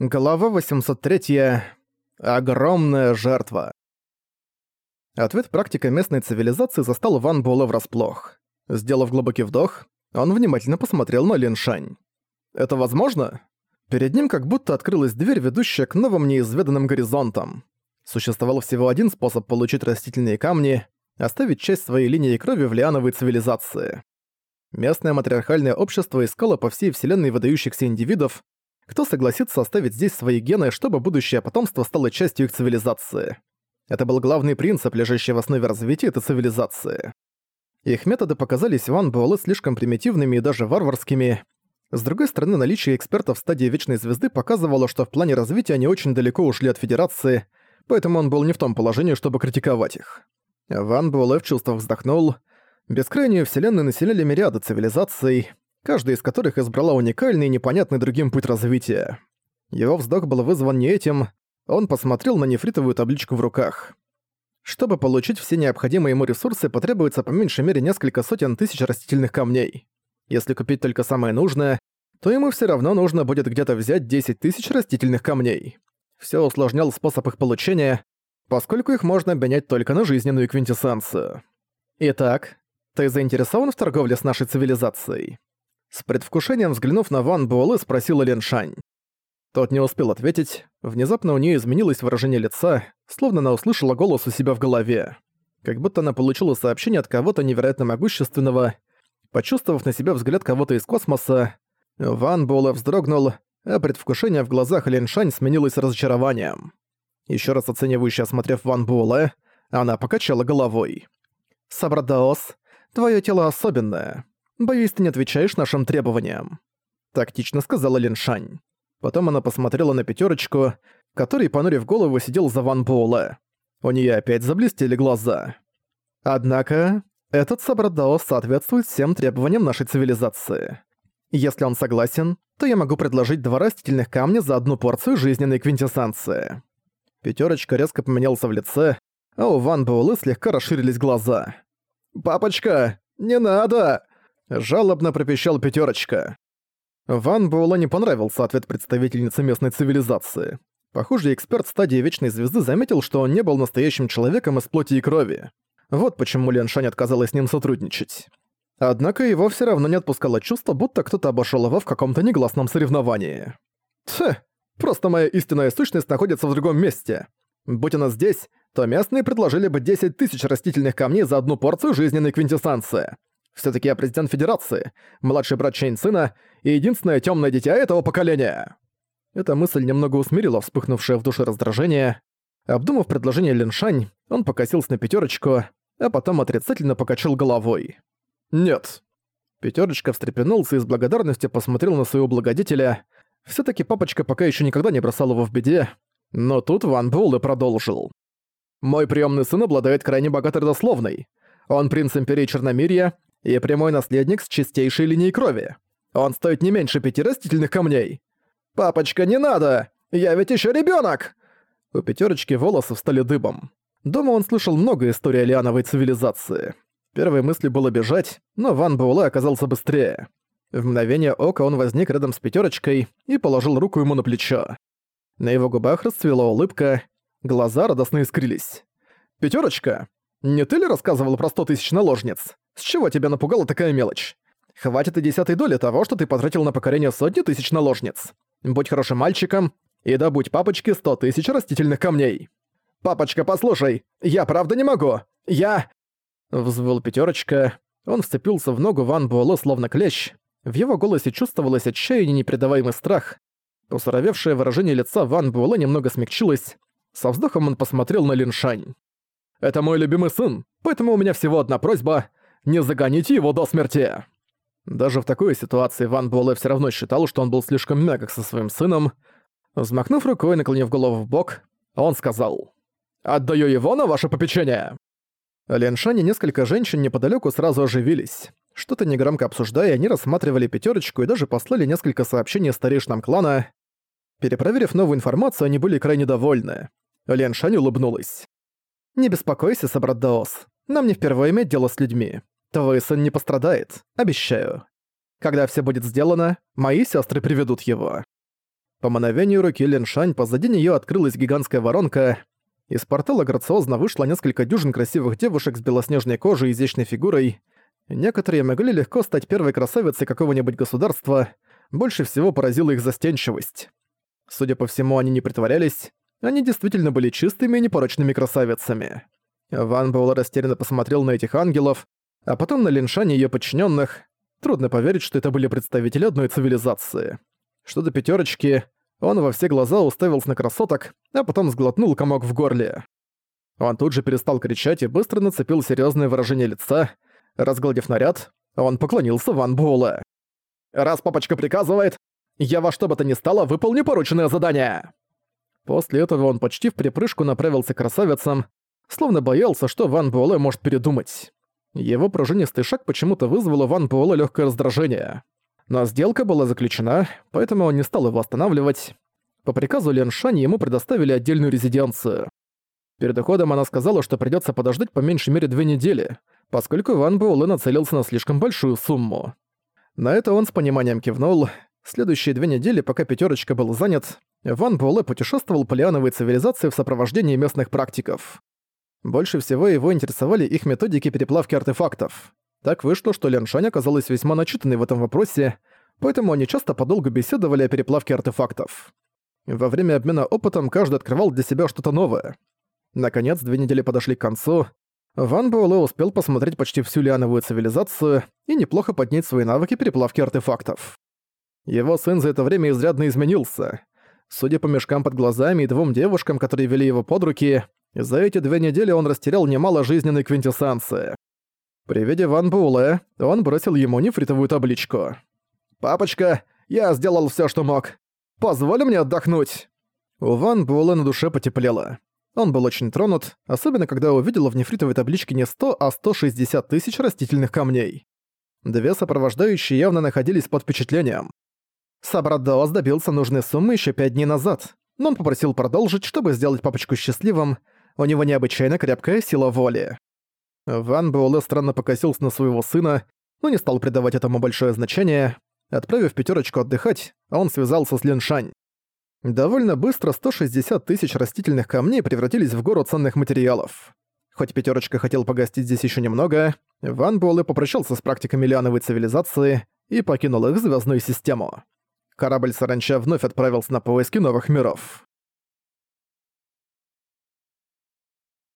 Глава 803. Огромная жертва. Ответ практика местной цивилизации застал Ван Буэлэ врасплох. Сделав глубокий вдох, он внимательно посмотрел на Лин Шань. «Это возможно?» Перед ним как будто открылась дверь, ведущая к новым неизведанным горизонтам. Существовал всего один способ получить растительные камни — оставить часть своей линии крови в лиановой цивилизации. Местное матриархальное общество искало по всей вселенной выдающихся индивидов, кто согласится оставить здесь свои гены, чтобы будущее потомство стало частью их цивилизации. Это был главный принцип, лежащий в основе развития этой цивилизации. Их методы показались Ван Буэлэ слишком примитивными и даже варварскими. С другой стороны, наличие экспертов в стадии Вечной Звезды показывало, что в плане развития они очень далеко ушли от Федерации, поэтому он был не в том положении, чтобы критиковать их. Ван Буэлэ в чувствах вздохнул. Бескрайнюю вселенную населяли мириады цивилизаций, каждая из которых избрала уникальный и непонятный другим путь развития. Его вздох был вызван не этим, он посмотрел на нефритовую табличку в руках. Чтобы получить все необходимые ему ресурсы, потребуется по меньшей мере несколько сотен тысяч растительных камней. Если купить только самое нужное, то ему все равно нужно будет где-то взять 10 тысяч растительных камней. Все усложнял способ их получения, поскольку их можно обменять только на жизненную квинтэссенцию. Итак, ты заинтересован в торговле с нашей цивилизацией? С предвкушением взглянув на Ван Буэлэ, спросила Лен Шань. Тот не успел ответить. Внезапно у нее изменилось выражение лица, словно она услышала голос у себя в голове. Как будто она получила сообщение от кого-то невероятно могущественного. Почувствовав на себя взгляд кого-то из космоса, Ван Буэлэ вздрогнул, а предвкушение в глазах Лен Шань сменилось разочарованием. Еще раз оценивающе осмотрев Ван Буэлэ, она покачала головой. «Сабрадаос, твое тело особенное. «Боюсь, ты не отвечаешь нашим требованиям», — тактично сказала Линшань. Потом она посмотрела на пятерочку, который, понурив голову, сидел за Ван Буэлэ. У нее опять заблестели глаза. Однако, этот Сабрадао соответствует всем требованиям нашей цивилизации. Если он согласен, то я могу предложить два растительных камня за одну порцию жизненной квинтэссенции. Пятерочка резко поменялся в лице, а у Ван Буэлэ слегка расширились глаза. «Папочка, не надо!» Жалобно пропищал пятерочка. Ван Буэлла не понравился ответ представительницы местной цивилизации. Похоже, эксперт стадии Вечной Звезды заметил, что он не был настоящим человеком из плоти и крови. Вот почему Лен Шань отказалась с ним сотрудничать. Однако его все равно не отпускало чувство, будто кто-то обошел его в каком-то негласном соревновании. Тьф, просто моя истинная сущность находится в другом месте. Будь она здесь, то местные предложили бы 10 тысяч растительных камней за одну порцию жизненной квинтэссенции. Всё-таки я президент Федерации, младший брат Чейн сына и единственное тёмное дитя этого поколения». Эта мысль немного усмирила вспыхнувшее в душе раздражение. Обдумав предложение Линшань, он покосился на пятерочку, а потом отрицательно покачал головой. «Нет». Пятерочка встрепенулся и с благодарностью посмотрел на своего благодетеля. все таки папочка пока еще никогда не бросал его в беде. Но тут Ван Буэлл и продолжил. «Мой приемный сын обладает крайне богатой родословной. Он принц Империи Черномирья и прямой наследник с чистейшей линией крови. Он стоит не меньше пяти растительных камней. «Папочка, не надо! Я ведь еще ребенок! У пятерочки волосы встали дыбом. Дома он слышал много историй лиановой цивилизации. Первой мыслью было бежать, но Ван Буэлэ оказался быстрее. В мгновение ока он возник рядом с пятерочкой и положил руку ему на плечо. На его губах расцвела улыбка, глаза радостно искрились. «Пятерочка, не ты ли рассказывал про сто тысяч наложниц? С чего тебя напугала такая мелочь? Хватит и десятой доли того, что ты потратил на покорение сотни тысяч наложниц. Будь хорошим мальчиком и добудь папочке сто тысяч растительных камней. «Папочка, послушай, я правда не могу! Я...» Взвыл пятерочка. Он вцепился в ногу Ван Буэлэ словно клещ. В его голосе чувствовалось отчаяние непредаваемый страх. Усуровевшее выражение лица Ван Буэлэ немного смягчилось. Со вздохом он посмотрел на Линшань. «Это мой любимый сын, поэтому у меня всего одна просьба не загоните его до смерти!» Даже в такой ситуации Ван Буэлэ все равно считал, что он был слишком мягок со своим сыном. Взмахнув рукой, наклонив голову в бок, он сказал «Отдаю его на ваше попечение!» Леншань и несколько женщин неподалеку сразу оживились. Что-то негромко обсуждая, они рассматривали пятерочку и даже послали несколько сообщений старейшинам клана. Перепроверив новую информацию, они были крайне довольны. Леншань улыбнулась. «Не беспокойся, собрат Даос. Нам не впервые иметь дело с людьми. Твой сын не пострадает, обещаю. Когда все будет сделано, мои сестры приведут его». По мановению руки Линшань позади нее открылась гигантская воронка. Из портала грациозно вышло несколько дюжин красивых девушек с белоснежной кожей и изящной фигурой. Некоторые могли легко стать первой красавицей какого-нибудь государства. Больше всего поразила их застенчивость. Судя по всему, они не притворялись. Они действительно были чистыми и непорочными красавицами. Ван Буэлэ растерянно посмотрел на этих ангелов, а потом на Линшань и её подчинённых. Трудно поверить, что это были представители одной цивилизации. Что до пятерочки, он во все глаза уставился на красоток, а потом сглотнул комок в горле. Он тут же перестал кричать и быстро нацепил серьезное выражение лица. Разгладив наряд, он поклонился Ван Буэлэ. «Раз папочка приказывает, я во что бы то ни стало выполню порученное задание!» После этого он почти в припрыжку направился к красавицам, словно боялся, что Ван Буэлэ может передумать. Его пружинистый шаг почему-то вызвало Ван Буэлэ легкое раздражение. Но сделка была заключена, поэтому он не стал его останавливать. По приказу Лен Шань ему предоставили отдельную резиденцию. Перед уходом она сказала, что придется подождать по меньшей мере две недели, поскольку Ван Буэлэ нацелился на слишком большую сумму. На это он с пониманием кивнул. Следующие две недели, пока пятерочка был занят, Ван Буэлэ путешествовал по лиановой цивилизации в сопровождении местных практиков. Больше всего его интересовали их методики переплавки артефактов. Так вышло, что Лян Шань оказалась весьма начитанной в этом вопросе, поэтому они часто подолгу беседовали о переплавке артефактов. Во время обмена опытом каждый открывал для себя что-то новое. Наконец, две недели подошли к концу. Ван Буэлэ успел посмотреть почти всю лиановую цивилизацию и неплохо поднять свои навыки переплавки артефактов. Его сын за это время изрядно изменился. Судя по мешкам под глазами и двум девушкам, которые вели его под руки, за эти две недели он растерял немало жизненной квинтэссенции. При виде Ван Буэлэ он бросил ему нефритовую табличку. «Папочка, я сделал всё, что мог. Позволь мне отдохнуть!» У Ван Буэлэ на душе потеплело. Он был очень тронут, особенно когда увидел в нефритовой табличке не 100, а 160 тысяч растительных камней. Две сопровождающие явно находились под впечатлением. Собрат Даос добился нужной суммы ещё пять дней назад, но он попросил продолжить, чтобы сделать папочку счастливым, у него необычайно крепкая сила воли. Ван Буэлэ странно покосился на своего сына, но не стал придавать этому большое значение. Отправив пятерочку отдыхать, он связался с Линшань. Довольно быстро 160 тысяч растительных камней превратились в гору ценных материалов. Хоть пятерочка хотел погостить здесь еще немного, Ван Буэлэ попрощался с практиками лиановой цивилизации и покинул их звездную систему. Корабль Саранча вновь отправился на поиски новых миров.